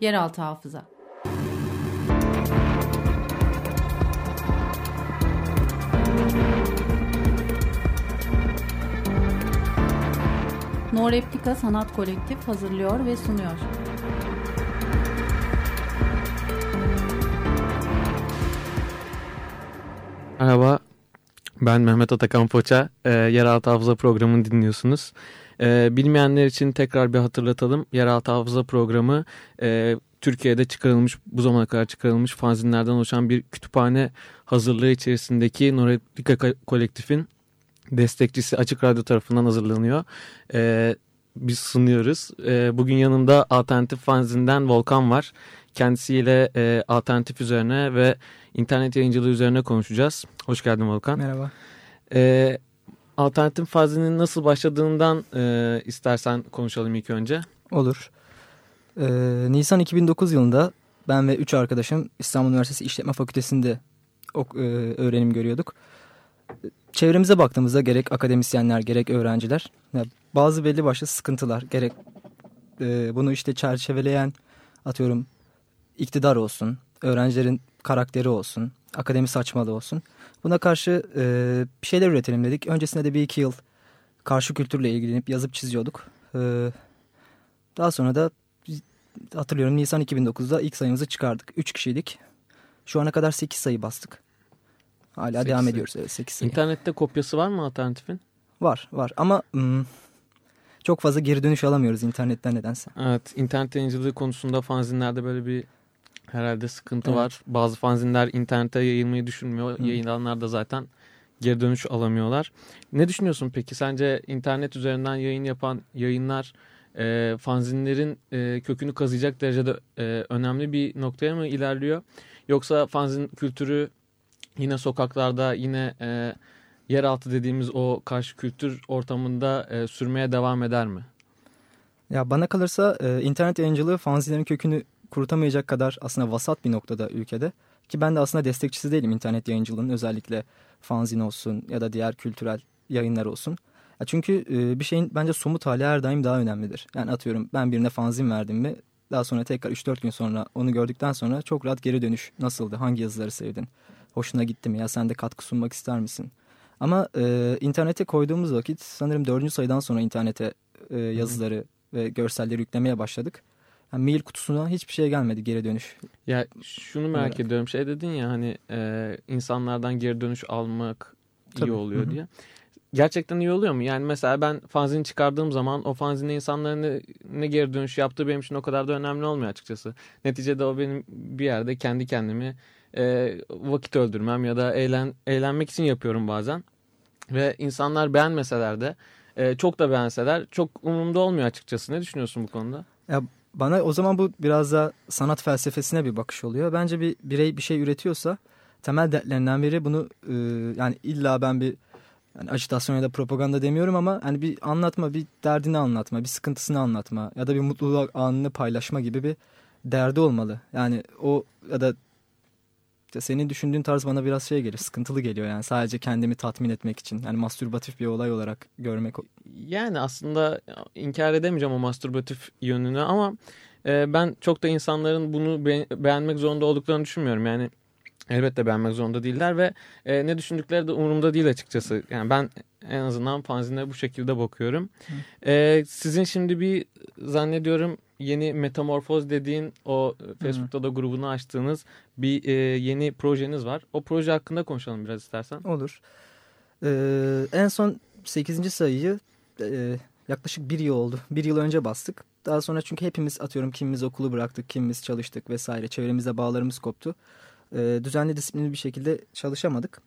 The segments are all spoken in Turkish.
Yeraltı Hafıza No Replika Sanat Kolektif hazırlıyor ve sunuyor. Merhaba, ben Mehmet Atakan Poça. E, Yeraltı Hafıza programını dinliyorsunuz. E, bilmeyenler için tekrar bir hatırlatalım. Yeraltı Hafıza programı e, Türkiye'de çıkarılmış, bu zamana kadar çıkarılmış fanzinlerden oluşan bir kütüphane hazırlığı içerisindeki Noreplika Kolektif'in destekçisi Açık Radyo tarafından hazırlanıyor. E, biz sunuyoruz. E, bugün yanımda Alternatif Fanzin'den Volkan var. Kendisiyle e, alternatif üzerine ve internet yayıncılığı üzerine konuşacağız. Hoş geldin Volkan. Merhaba. E, alternatif fanzinin nasıl başladığından e, istersen konuşalım ilk önce. Olur. Ee, Nisan 2009 yılında ben ve üç arkadaşım İstanbul Üniversitesi İşletme Fakültesi'nde ok, e, öğrenim görüyorduk. Çevremize baktığımızda gerek akademisyenler gerek öğrenciler ya bazı belli başlı sıkıntılar gerek e, bunu işte çerçeveleyen atıyorum iktidar olsun, öğrencilerin karakteri olsun, akademi saçmalığı olsun. Buna karşı e, bir şeyler üretelim dedik. Öncesinde de bir iki yıl karşı kültürle ilgilenip yazıp çiziyorduk. E, daha sonra da hatırlıyorum Nisan 2009'da ilk sayımızı çıkardık. Üç kişiydik. Şu ana kadar sekiz sayı bastık. Hala devam sayı. ediyoruz. Evet, 8 sayı. İnternette kopyası var mı alternatifin? Var var ama... Hmm, çok fazla geri dönüş alamıyoruz internetten nedense. Evet internet yayıncılığı konusunda fanzinlerde böyle bir herhalde sıkıntı evet. var. Bazı fanzinler internete yayılmayı düşünmüyor. Hı. Yayınlananlar da zaten geri dönüş alamıyorlar. Ne düşünüyorsun peki? Sence internet üzerinden yayın yapan yayınlar e, fanzinlerin e, kökünü kazıyacak derecede e, önemli bir noktaya mı ilerliyor? Yoksa fanzin kültürü yine sokaklarda yine e, yeraltı dediğimiz o karşı kültür ortamında e, sürmeye devam eder mi? Ya bana kalırsa e, internet yayıncılığı fanzinlerin kökünü kurutamayacak kadar aslında vasat bir noktada ülkede. Ki ben de aslında destekçisi değilim internet yayıncılığının özellikle fanzin olsun ya da diğer kültürel yayınlar olsun. Ya çünkü e, bir şeyin bence somut hali her daim daha önemlidir. Yani atıyorum ben birine fanzin verdim mi daha sonra tekrar 3-4 gün sonra onu gördükten sonra çok rahat geri dönüş nasıldı, hangi yazıları sevdin, hoşuna gitti mi ya sen de katkı sunmak ister misin? Ama e, internete koyduğumuz vakit sanırım dördüncü sayıdan sonra internete e, yazıları ve görselleri yüklemeye başladık. Yani mail kutusuna hiçbir şey gelmedi geri dönüş. Ya şunu merak evet. ediyorum şey dedin ya hani e, insanlardan geri dönüş almak Tabii. iyi oluyor Hı -hı. diye. Gerçekten iyi oluyor mu? Yani mesela ben fanzini çıkardığım zaman o fanzinde insanların ne, ne geri dönüş yaptığı benim için o kadar da önemli olmuyor açıkçası. Neticede o benim bir yerde kendi kendimi e, vakit öldürmem ya da eğlen, eğlenmek için yapıyorum bazen. Ve insanlar beğenmeseler de e, çok da beğenseler çok umurumda olmuyor açıkçası. Ne düşünüyorsun bu konuda? Ya bana o zaman bu biraz da sanat felsefesine bir bakış oluyor. Bence bir birey bir şey üretiyorsa temel dertlerinden biri bunu e, yani illa ben bir yani ajitasyon ya da propaganda demiyorum ama hani bir anlatma, bir derdini anlatma, bir sıkıntısını anlatma ya da bir mutluluk anını paylaşma gibi bir derdi olmalı. Yani o ya da senin düşündüğün tarz bana biraz şey geliyor, sıkıntılı geliyor yani sadece kendimi tatmin etmek için. Yani mastürbatif bir olay olarak görmek. Yani aslında inkar edemeyeceğim o mastürbatif yönünü ama e, ben çok da insanların bunu be beğenmek zorunda olduklarını düşünmüyorum. Yani elbette beğenmek zorunda değiller ve e, ne düşündükleri de umurumda değil açıkçası. Yani ben en azından fanzine bu şekilde bakıyorum. E, sizin şimdi bir zannediyorum yeni metamorfoz dediğin o Facebook'ta da grubunu açtığınız bir e, yeni projeniz var. O proje hakkında konuşalım biraz istersen. Olur. Ee, en son 8. sayıyı e, yaklaşık bir yıl oldu. Bir yıl önce bastık. Daha sonra çünkü hepimiz atıyorum kimimiz okulu bıraktık, kimimiz çalıştık vesaire. Çevremizde bağlarımız koptu. E, düzenli disiplinli bir şekilde çalışamadık.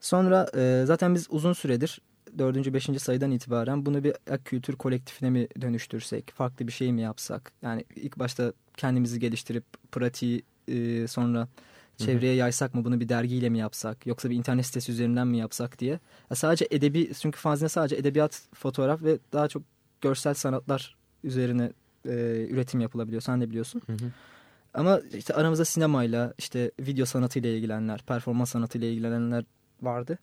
Sonra e, zaten biz uzun süredir dördüncü, beşinci sayıdan itibaren bunu bir kültür kolektifine mi dönüştürsek, farklı bir şey mi yapsak? Yani ilk başta kendimizi geliştirip pratiği e, sonra çevreye yaysak mı bunu bir dergiyle mi yapsak yoksa bir internet sitesi üzerinden mi yapsak diye. Ya sadece edebi çünkü fanzine sadece edebiyat, fotoğraf ve daha çok görsel sanatlar üzerine e, üretim yapılabiliyor. Sen de biliyorsun. Hı hı. Ama işte aramızda sinemayla, işte video sanatıyla ilgilenenler, performans sanatıyla ilgilenenler vardı.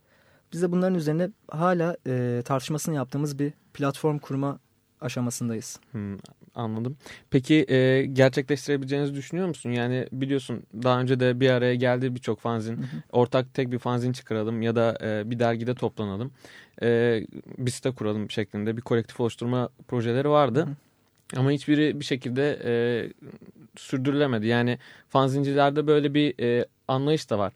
De bunların üzerine hala e, tartışmasını yaptığımız bir platform kurma aşamasındayız. Hmm, anladım. Peki e, gerçekleştirebileceğinizi düşünüyor musun? Yani biliyorsun daha önce de bir araya geldi birçok fanzin. Hı hı. Ortak tek bir fanzin çıkaralım ya da e, bir dergide toplanalım. E, bir site kuralım şeklinde bir kolektif oluşturma projeleri vardı. Hı hı. Ama hiçbiri bir şekilde e, sürdürülemedi. Yani fanzincilerde böyle bir e, anlayış da var.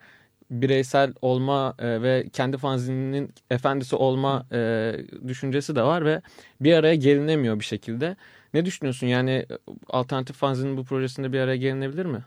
Bireysel olma e, ve kendi fanzininin efendisi olma e, düşüncesi de var ve bir araya gelinemiyor bir şekilde. Ne düşünüyorsun? Yani alternatif fanzinin bu projesinde bir araya gelinebilir mi?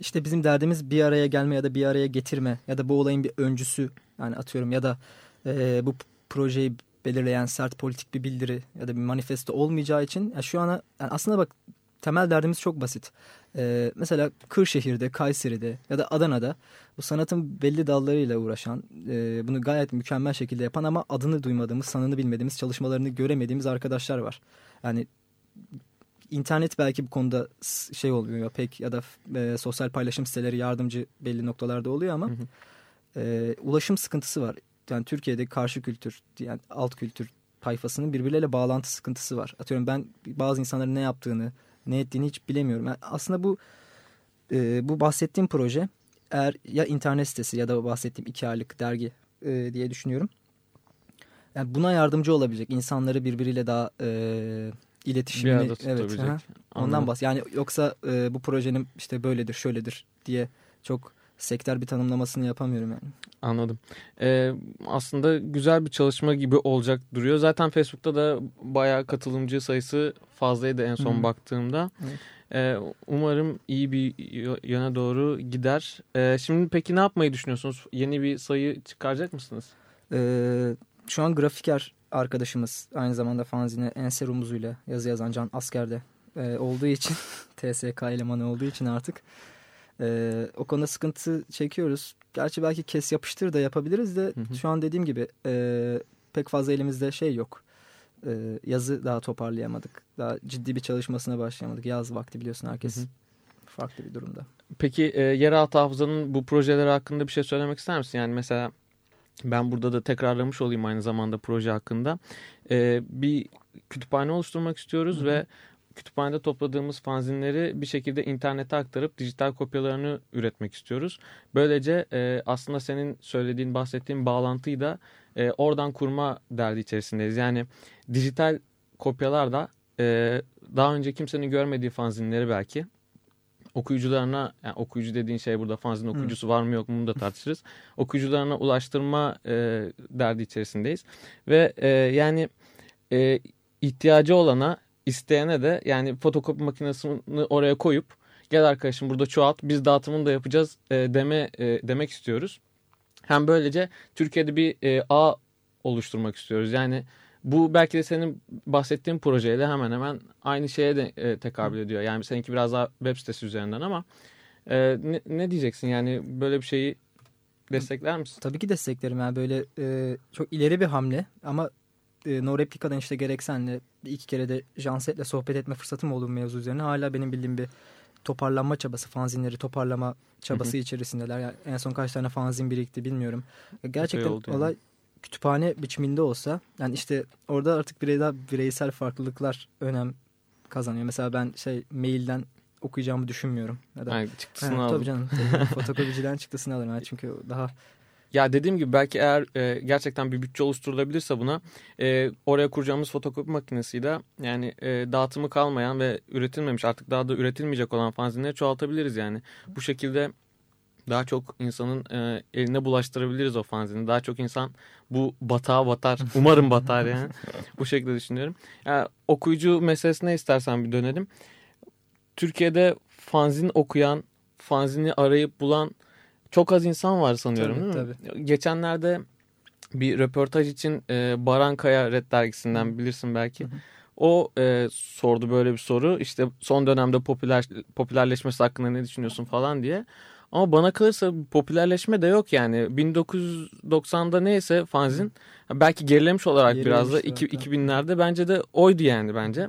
İşte bizim derdimiz bir araya gelme ya da bir araya getirme ya da bu olayın bir öncüsü yani atıyorum ya da e, bu projeyi belirleyen sert politik bir bildiri ya da bir manifesto olmayacağı için yani şu ana yani aslında bak temel derdimiz çok basit. Ee, mesela Kırşehir'de, Kayseri'de ya da Adana'da bu sanatın belli dallarıyla uğraşan, e, bunu gayet mükemmel şekilde yapan ama adını duymadığımız, sanını bilmediğimiz, çalışmalarını göremediğimiz arkadaşlar var. Yani internet belki bu konuda şey oluyor pek ya da e, sosyal paylaşım siteleri yardımcı belli noktalarda oluyor ama hı hı. E, ulaşım sıkıntısı var yani Türkiye'de karşı kültür yani alt kültür tayfasının birbirleriyle bağlantı sıkıntısı var. Atıyorum ben bazı insanların ne yaptığını, ne ettiğini hiç bilemiyorum. Yani aslında bu e, bu bahsettiğim proje eğer ya internet sitesi ya da bahsettiğim iki aylık dergi e, diye düşünüyorum. Yani buna yardımcı olabilecek insanları birbiriyle daha e, iletişimini evet ha, ondan bahs. Yani yoksa e, bu projenin işte böyledir, şöyledir diye çok sektör bir tanımlamasını yapamıyorum yani. Anladım. Ee, aslında güzel bir çalışma gibi olacak duruyor. Zaten Facebook'ta da bayağı katılımcı sayısı fazlaydı en son hmm. baktığımda. Evet. Ee, umarım iyi bir yana doğru gider. Ee, şimdi peki ne yapmayı düşünüyorsunuz? Yeni bir sayı çıkaracak mısınız? Ee, şu an grafiker arkadaşımız aynı zamanda fanzine Enser Umuzuyla yazı yazan Can Asker'de e, olduğu için TSK elemanı olduğu için artık ee, o konuda sıkıntı çekiyoruz. Gerçi belki kes yapıştır da yapabiliriz de hı hı. şu an dediğim gibi e, pek fazla elimizde şey yok. E, yazı daha toparlayamadık. Daha ciddi bir çalışmasına başlayamadık. Yaz vakti biliyorsun herkes hı hı. farklı bir durumda. Peki e, yeraltı hafızanın bu projeleri hakkında bir şey söylemek ister misin? Yani mesela ben burada da tekrarlamış olayım aynı zamanda proje hakkında. E, bir kütüphane oluşturmak istiyoruz hı hı. ve kütüphanede topladığımız fanzinleri bir şekilde internete aktarıp dijital kopyalarını üretmek istiyoruz. Böylece e, aslında senin söylediğin, bahsettiğin bağlantıyı da e, oradan kurma derdi içerisindeyiz. Yani dijital kopyalar da e, daha önce kimsenin görmediği fanzinleri belki okuyucularına yani okuyucu dediğin şey burada fanzin okuyucusu var mı yok mu bunu da tartışırız. okuyucularına ulaştırma e, derdi içerisindeyiz. Ve e, yani e, ihtiyacı olana isteyene de yani fotokopi makinesini oraya koyup gel arkadaşım burada çoğalt biz dağıtımını da yapacağız e, deme e, demek istiyoruz. Hem böylece Türkiye'de bir e, ağ oluşturmak istiyoruz. Yani bu belki de senin bahsettiğin projeyle hemen hemen aynı şeye de e, tekabül ediyor. Yani seninki biraz daha web sitesi üzerinden ama e, ne, ne diyeceksin yani böyle bir şeyi destekler misin? Tabii ki desteklerim yani böyle e, çok ileri bir hamle ama e, No Replica'dan işte gerek senle iki kere de Janset'le sohbet etme fırsatım oldu mevzu üzerine. Hala benim bildiğim bir toparlanma çabası, fanzinleri toparlama çabası hı hı. içerisindeler. Yani en son kaç tane fanzin birikti bilmiyorum. Gerçekten olay yani. kütüphane biçiminde olsa yani işte orada artık birey daha bireysel farklılıklar önem kazanıyor. Mesela ben şey mailden okuyacağımı düşünmüyorum. Ya da, yani çıktısını ha, aldım. Tabii canım. fotokopiciden çıktısını alırım. Yani çünkü daha ya dediğim gibi belki eğer e, gerçekten bir bütçe oluşturulabilirse buna e, oraya kuracağımız fotokopi makinesiyle yani e, dağıtımı kalmayan ve üretilmemiş artık daha da üretilmeyecek olan fanzinleri çoğaltabiliriz yani. Bu şekilde daha çok insanın e, eline bulaştırabiliriz o fanzini. Daha çok insan bu batağa batar. Umarım batar yani. bu şekilde düşünüyorum. Yani, okuyucu meselesine istersen bir dönelim. Türkiye'de fanzin okuyan, fanzini arayıp bulan çok az insan var sanıyorum tabii, değil mi? Tabii. Geçenlerde bir röportaj için e, Baran Kaya Red dergisinden bilirsin belki. Hı. O e, sordu böyle bir soru. İşte son dönemde popüler popülerleşmesi hakkında ne düşünüyorsun falan diye. Ama bana kalırsa popülerleşme de yok yani. 1990'da neyse fanzin belki gerilemiş olarak gerilemiş biraz da 2000'lerde bence de oydu yani bence.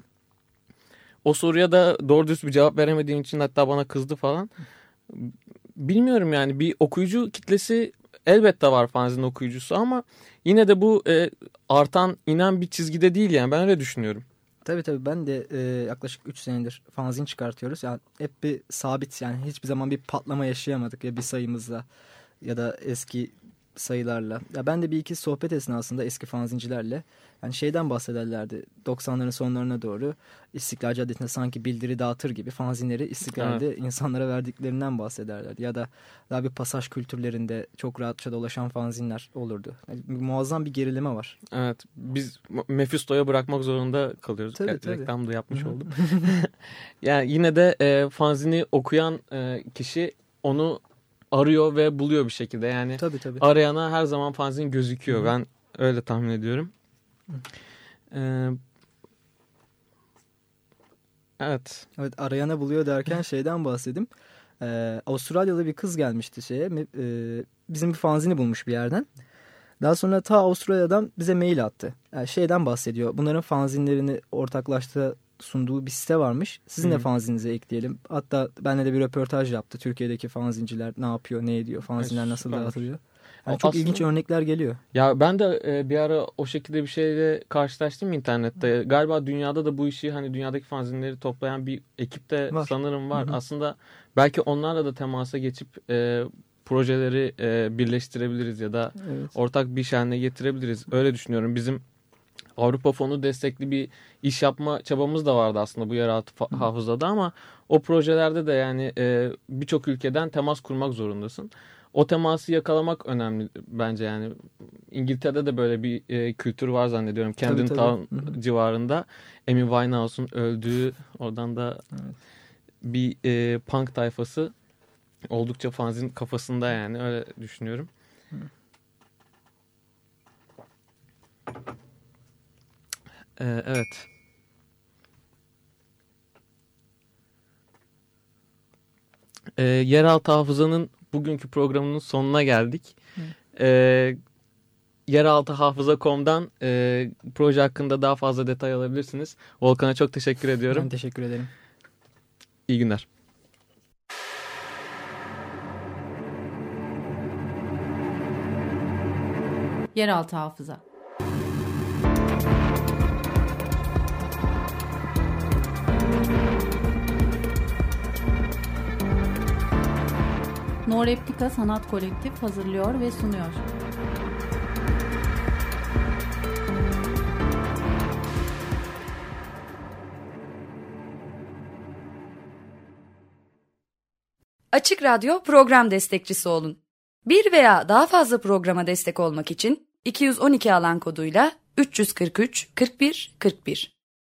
O soruya da doğru düz bir cevap veremediğim için hatta bana kızdı falan bilmiyorum yani bir okuyucu kitlesi elbette var fanzin okuyucusu ama yine de bu e, artan inen bir çizgide değil yani ben öyle düşünüyorum. Tabii tabii ben de e, yaklaşık 3 senedir fanzin çıkartıyoruz. Yani hep bir sabit yani hiçbir zaman bir patlama yaşayamadık ya bir sayımızla ya da eski sayılarla. Ya ben de bir iki sohbet esnasında eski fanzincilerle yani şeyden bahsederlerdi. 90'ların sonlarına doğru İstiklal Caddesi'nde sanki bildiri dağıtır gibi fanzinleri istiklalde evet. insanlara verdiklerinden bahsederlerdi. Ya da daha bir pasaj kültürlerinde çok rahatça dolaşan fanzinler olurdu. Yani muazzam bir gerileme var. Evet. Biz Mephisto'ya bırakmak zorunda kalıyoruz. Tabii, tabii. Reklam da yapmış oldum. yani yine de e, fanzini okuyan e, kişi onu arıyor ve buluyor bir şekilde. Yani tabii, tabii. arayana her zaman fanzin gözüküyor. Hı. Ben öyle tahmin ediyorum. Ee, evet. Evet arayana buluyor derken şeyden bahsedeyim. Ee, Avustralyalı bir kız gelmişti şeye. E, bizim bir fanzini bulmuş bir yerden. Daha sonra ta Avustralya'dan bize mail attı. Yani şeyden bahsediyor. Bunların fanzinlerini ortaklaştığı sunduğu bir site varmış. Sizin de fanzinize ekleyelim. Hatta benle de bir röportaj yaptı. Türkiye'deki fanzinciler ne yapıyor, ne ediyor, fanzinler nasıl dağıtılıyor. Yani çok Aslında, ilginç örnekler geliyor. Ya ben de e, bir ara o şekilde bir şeyle karşılaştım internette. Galiba dünyada da bu işi hani dünyadaki fanzinleri toplayan bir ekip de var. sanırım var. Hı -hı. Aslında belki onlarla da temasa geçip e, projeleri e, birleştirebiliriz ya da evet. ortak bir haline getirebiliriz. Öyle düşünüyorum. Bizim Avrupa Fonu destekli bir iş yapma çabamız da vardı aslında bu yeraltı hafızada ama o projelerde de yani e, birçok ülkeden temas kurmak zorundasın. O teması yakalamak önemli bence yani. İngiltere'de de böyle bir e, kültür var zannediyorum. Camden Town civarında Amy Winehouse'un öldüğü oradan da evet. bir e, punk tayfası oldukça fanzin kafasında yani öyle düşünüyorum. Hı. Ee, evet. Ee, yeraltı hafızanın bugünkü programının sonuna geldik. Ee, yeraltı hafıza.com'dan e, proje hakkında daha fazla detay alabilirsiniz. Volkan'a çok teşekkür ediyorum. Ben teşekkür ederim. İyi günler. Yeraltı hafıza. No Replika Sanat Kolektif hazırlıyor ve sunuyor. Açık Radyo program destekçisi olun. Bir veya daha fazla programa destek olmak için 212 alan koduyla 343 41 41